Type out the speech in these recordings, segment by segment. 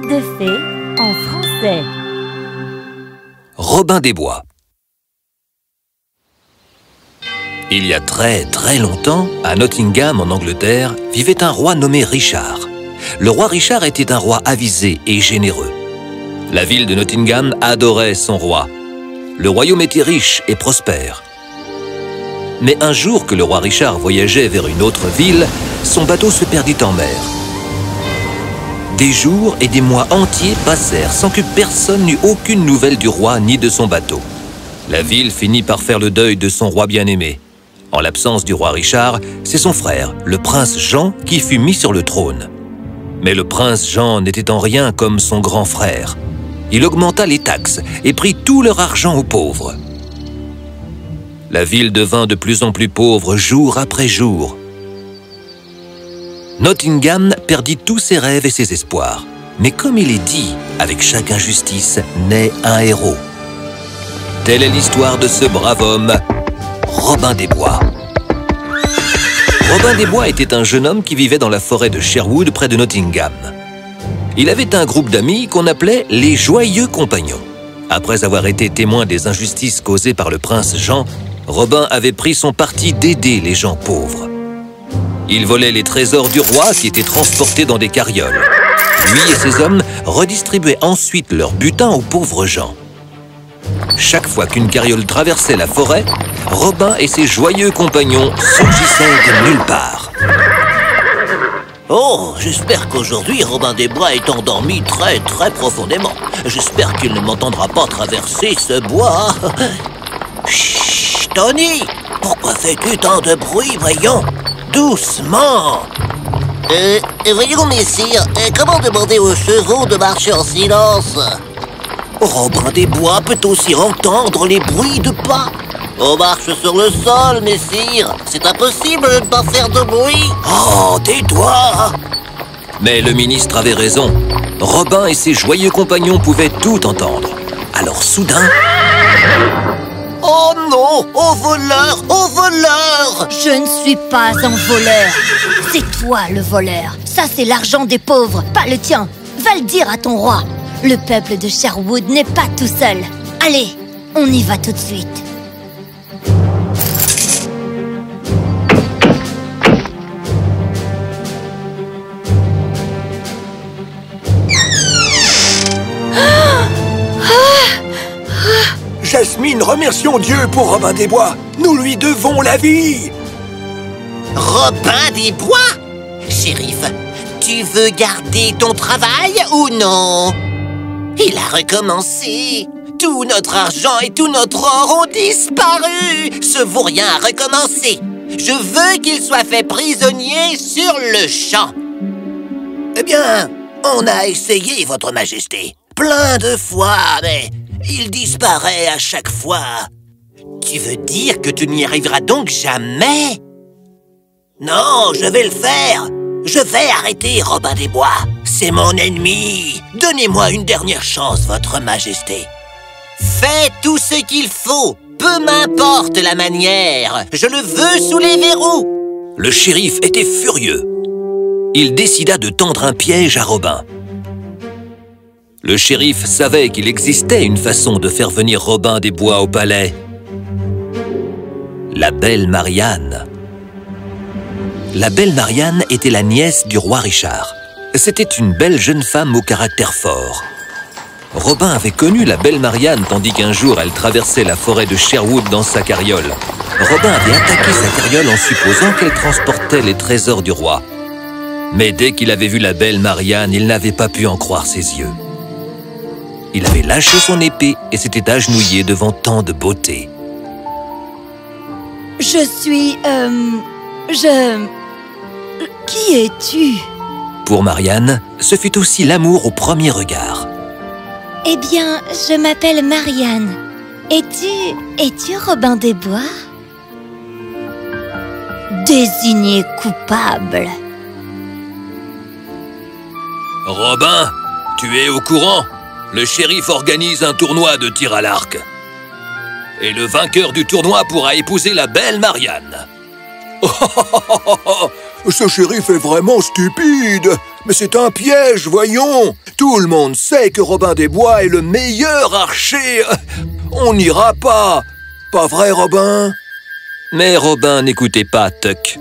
de fées en français. Robin des Bois Il y a très très longtemps, à Nottingham en Angleterre, vivait un roi nommé Richard. Le roi Richard était un roi avisé et généreux. La ville de Nottingham adorait son roi. Le royaume était riche et prospère. Mais un jour que le roi Richard voyageait vers une autre ville, son bateau se perdit en mer. Des jours et des mois entiers passèrent sans que personne n'eût aucune nouvelle du roi ni de son bateau. La ville finit par faire le deuil de son roi bien-aimé. En l'absence du roi Richard, c'est son frère, le prince Jean, qui fut mis sur le trône. Mais le prince Jean n'était en rien comme son grand frère. Il augmenta les taxes et prit tout leur argent aux pauvres. La ville devint de plus en plus pauvre jour après jour. Nottingham perdit tous ses rêves et ses espoirs. Mais comme il est dit, avec chaque injustice naît un héros. Telle est l'histoire de ce brave homme, Robin des Bois. Robin des Bois était un jeune homme qui vivait dans la forêt de Sherwood près de Nottingham. Il avait un groupe d'amis qu'on appelait les Joyeux Compagnons. Après avoir été témoin des injustices causées par le prince Jean, Robin avait pris son parti d'aider les gens pauvres. Il volait les trésors du roi qui étaient transportés dans des carrioles. Lui et ses hommes redistribuaient ensuite leur butin aux pauvres gens. Chaque fois qu'une carriole traversait la forêt, Robin et ses joyeux compagnons surgissaient de nulle part. Oh, j'espère qu'aujourd'hui Robin des Bois est endormi très très profondément. J'espère qu'il ne m'entendra pas traverser ce bois. Chut, Tony, pourquoi fais-tu tant de bruit, voyons? Doucement Euh, voyons, messire, euh, comment demander aux chevaux de marcher en silence? Robin des Bois peut aussi entendre les bruits de pas. On marche sur le sol, messire. C'est impossible de ne pas faire de bruit. Oh, tais-toi Mais le ministre avait raison. Robin et ses joyeux compagnons pouvaient tout entendre. Alors soudain, Oh non Au voleur Au voleur Je ne suis pas un voleur. C'est toi le voleur. Ça, c'est l'argent des pauvres, pas le tien. Va le dire à ton roi. Le peuple de Sherwood n'est pas tout seul. Allez, on y va tout de suite. Jasmine, remercions Dieu pour Robin des Bois. Nous lui devons la vie. Robin des Bois? Shérif, tu veux garder ton travail ou non? Il a recommencé. Tout notre argent et tout notre or ont disparu. Ce vaurien a recommencé. Je veux qu'il soit fait prisonnier sur le champ. Eh bien, on a essayé, Votre Majesté. Plein de fois, mais il disparaît à chaque fois. Tu veux dire que tu n'y arriveras donc jamais? Non, je vais le faire. Je vais arrêter Robin des Bois. C'est mon ennemi. Donnez-moi une dernière chance, votre majesté. Fais tout ce qu'il faut. Peu m'importe la manière. Je le veux sous les verrous. Le shérif était furieux. Il décida de tendre un piège à Robin. Le shérif savait qu'il existait une façon de faire venir Robin des Bois au palais. La belle Marianne. La belle Marianne était la nièce du roi Richard. C'était une belle jeune femme au caractère fort. Robin avait connu la belle Marianne tandis qu'un jour elle traversait la forêt de Sherwood dans sa carriole. Robin avait attaqué sa carriole en supposant qu'elle transportait les trésors du roi. Mais dès qu'il avait vu la belle Marianne, il n'avait pas pu en croire ses yeux. Il avait lâché son épée et s'était agenouillé devant tant de beauté. Je suis... Euh, je... Qui es-tu? Pour Marianne, ce fut aussi l'amour au premier regard. Eh bien, je m'appelle Marianne. Es-tu... Es-tu Robin des Bois? Désigné coupable. Robin, tu es au courant? Le shérif organise un tournoi de tir à l'arc. Et le vainqueur du tournoi pourra épouser la belle Marianne. Ce shérif est vraiment stupide. Mais c'est un piège, voyons. Tout le monde sait que Robin des Bois est le meilleur archer. On n'ira pas. Pas vrai, Robin? Mais Robin n'écoutait pas Tuck.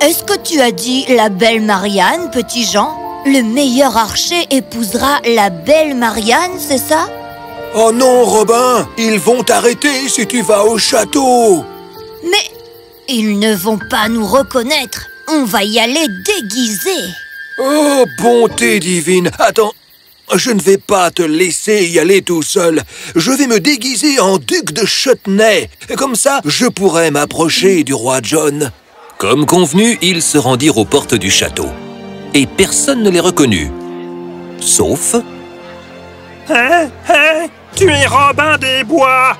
Est-ce que tu as dit la belle Marianne, petit Jean? Le meilleur archer épousera la belle Marianne, c'est ça? Oh non, Robin Ils vont t'arrêter si tu vas au château Mais ils ne vont pas nous reconnaître. On va y aller déguisés. Oh, bonté divine Attends, je ne vais pas te laisser y aller tout seul. Je vais me déguiser en duc de Chutney. Comme ça, je pourrai m'approcher du roi John. Comme convenu, ils se rendirent aux portes du château. Et personne ne les reconnut. Sauf... Hein Hein Tu es Robin des Bois.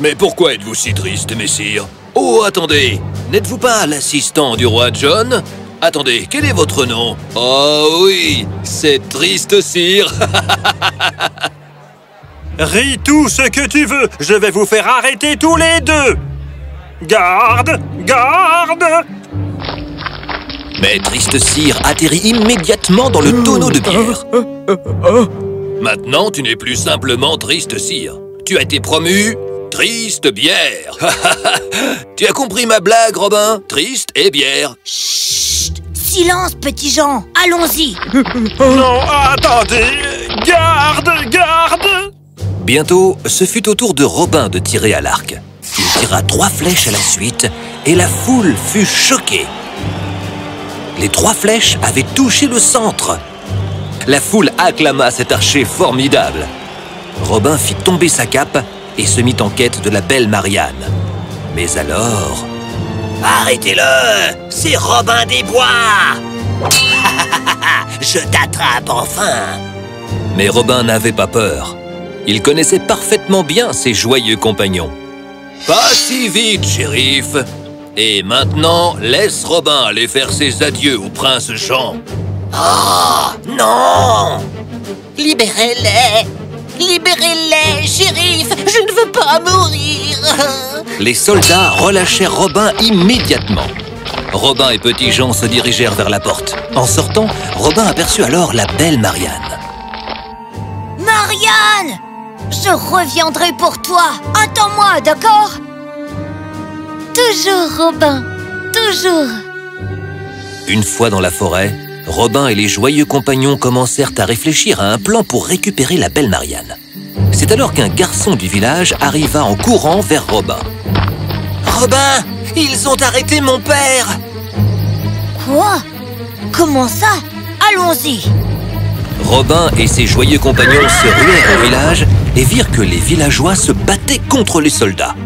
Mais pourquoi êtes-vous si triste, messire? Oh, attendez N'êtes-vous pas l'assistant du roi John? Attendez, quel est votre nom? Oh oui, c'est Triste Sire. Ris tout ce que tu veux, je vais vous faire arrêter tous les deux. Garde Garde Mais Triste Sire atterrit immédiatement dans le tonneau de bière. Maintenant, tu n'es plus simplement Triste Sire. Tu as été promu Triste Bière. tu as compris ma blague, Robin? Triste et bière. Chut Silence, petit Jean Allons-y Non, attendez Garde Garde Bientôt, ce fut au tour de Robin de tirer à l'arc. Il tira trois flèches à la suite et la foule fut choquée. Les trois flèches avaient touché le centre. La foule acclama cet archer formidable. Robin fit tomber sa cape et se mit en quête de la belle Marianne. Mais alors... Arrêtez-le C'est Robin des Bois Je t'attrape enfin Mais Robin n'avait pas peur. Il connaissait parfaitement bien ses joyeux compagnons. Pas si vite, shérif Et maintenant, laisse Robin aller faire ses adieux au prince Jean. Oh, non Libérez-les Libérez-les, shérif Je ne veux pas mourir Les soldats relâchèrent Robin immédiatement. Robin et Petit Jean se dirigèrent vers la porte. En sortant, Robin aperçut alors la belle Marianne. Marianne Je reviendrai pour toi Attends-moi, d'accord? Toujours, Robin Toujours Une fois dans la forêt, Robin et les joyeux compagnons commencèrent à réfléchir à un plan pour récupérer la belle Marianne. C'est alors qu'un garçon du village arriva en courant vers Robin. Robin Ils ont arrêté mon père Quoi? Comment ça? Allons-y Robin et ses joyeux compagnons se ruèrent au village et virent que les villageois se battaient contre les soldats.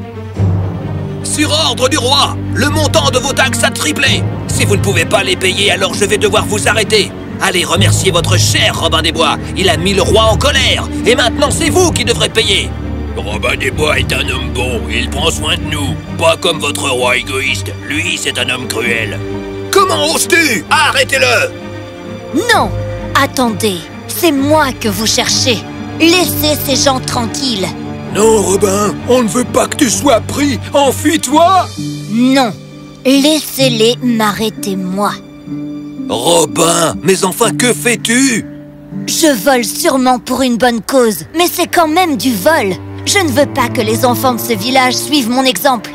Sur ordre du roi, le montant de vos taxes a triplé. Si vous ne pouvez pas les payer, alors je vais devoir vous arrêter. Allez remercier votre cher Robin des Bois. Il a mis le roi en colère. Et maintenant, c'est vous qui devrez payer. Robin des Bois est un homme bon. Il prend soin de nous. Pas comme votre roi égoïste. Lui, c'est un homme cruel. Comment oses-tu? Arrêtez-le Non Attendez, c'est moi que vous cherchez Laissez ces gens tranquilles Non, Robin, on ne veut pas que tu sois pris. Enfuis-toi. Non. Laissez-les m'arrêter moi. Robin, mais enfin, que fais-tu? Je vole sûrement pour une bonne cause, mais c'est quand même du vol. Je ne veux pas que les enfants de ce village suivent mon exemple.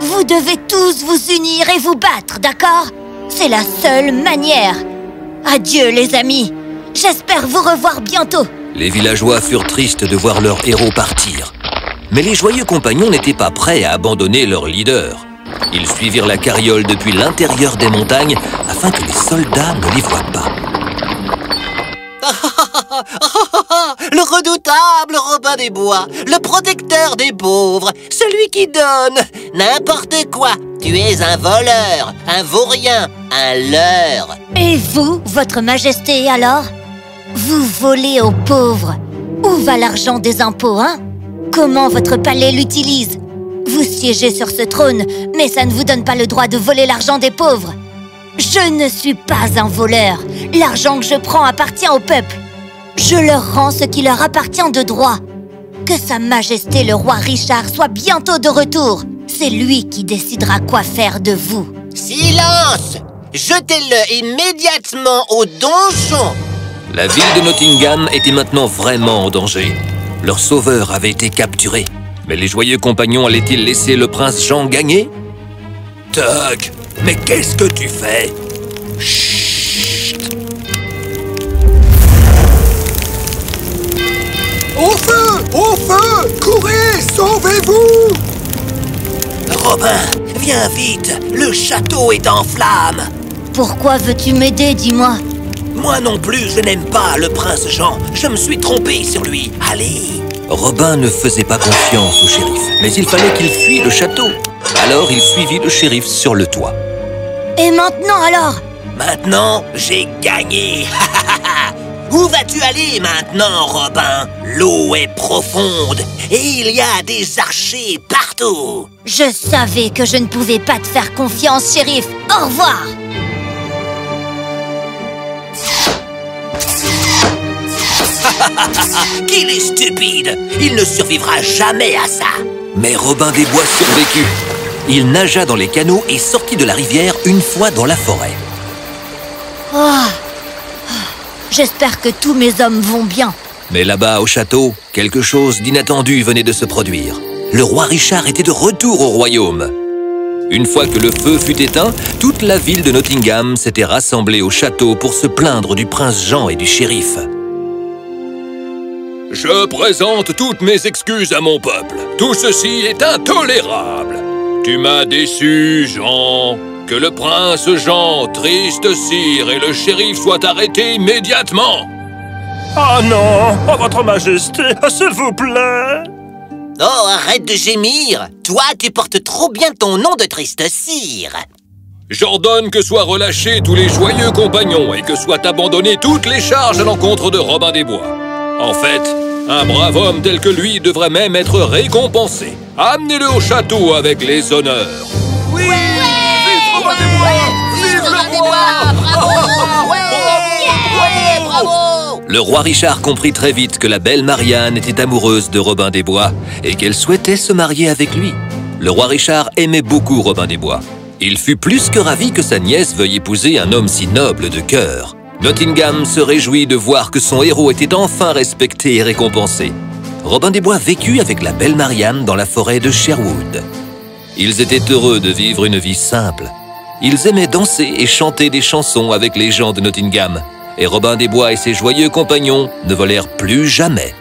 Vous devez tous vous unir et vous battre, d'accord? C'est la seule manière. Adieu les amis. J'espère vous revoir bientôt Les villageois furent tristes de voir leur héros partir. Mais les joyeux compagnons n'étaient pas prêts à abandonner leur leader. Ils suivirent la carriole depuis l'intérieur des montagnes afin que les soldats ne les voient pas. Le redoutable Robin des Bois, le protecteur des pauvres, celui qui donne n'importe quoi. Tu es un voleur, un vaurien, un leurre. Et vous, votre majesté, alors? Vous volez aux pauvres. Où va l'argent des impôts, hein? Comment votre palais l'utilise? Vous siégez sur ce trône, mais ça ne vous donne pas le droit de voler l'argent des pauvres. Je ne suis pas un voleur. L'argent que je prends appartient au peuple. Je leur rends ce qui leur appartient de droit. Que sa majesté le roi Richard soit bientôt de retour. C'est lui qui décidera quoi faire de vous. Silence! Jetez-le immédiatement au donjon La ville de Nottingham était maintenant vraiment en danger. Leur sauveur avait été capturé. Mais les joyeux compagnons allaient-ils laisser le prince Jean gagner? Tug, mais qu'est-ce que tu fais? Chut! Au feu! Au feu! Courez! Sauvez-vous! Robin, viens vite. Le château est en flammes. Pourquoi veux-tu m'aider, dis-moi? Moi non plus, je n'aime pas le prince Jean. Je me suis trompé sur lui. Allez Robin ne faisait pas confiance au shérif, mais il fallait qu'il fuit le château. Alors il suivit le shérif sur le toit. Et maintenant alors? Maintenant, j'ai gagné Où vas-tu aller maintenant, Robin? L'eau est profonde et il y a des archers partout Je savais que je ne pouvais pas te faire confiance, shérif Au revoir Qu'il est stupide Il ne survivra jamais à ça Mais Robin des Bois survécut. Il nagea dans les canaux et sortit de la rivière une fois dans la forêt. Oh. J'espère que tous mes hommes vont bien Mais là-bas, au château, quelque chose d'inattendu venait de se produire. Le roi Richard était de retour au royaume. Une fois que le feu fut éteint, toute la ville de Nottingham s'était rassemblée au château pour se plaindre du prince Jean et du shérif. Je présente toutes mes excuses à mon peuple. Tout ceci est intolérable. Tu m'as déçu, Jean. Que le prince Jean, triste sire, et le shérif soient arrêtés immédiatement. Oh non Oh, votre majesté S'il vous plaît Oh, arrête de gémir Toi, tu portes trop bien ton nom de triste cire J'ordonne que soient relâchés tous les joyeux compagnons et que soient abandonnées toutes les charges à l'encontre de Robin des Bois. En fait, un brave homme tel que lui devrait même être récompensé. Amenez-le au château avec les honneurs. Oui Vive Robin des Bois Vive le roi Bravo Le roi Richard comprit très vite que la belle Marianne était amoureuse de Robin des Bois et qu'elle souhaitait se marier avec lui. Le roi Richard aimait beaucoup Robin des Bois. Il fut plus que ravi que sa nièce veuille épouser un homme si noble de cœur. Nottingham se réjouit de voir que son héros était enfin respecté et récompensé. Robin des Bois vécut avec la belle Marianne dans la forêt de Sherwood. Ils étaient heureux de vivre une vie simple. Ils aimaient danser et chanter des chansons avec les gens de Nottingham. Et Robin des Bois et ses joyeux compagnons ne volèrent plus jamais.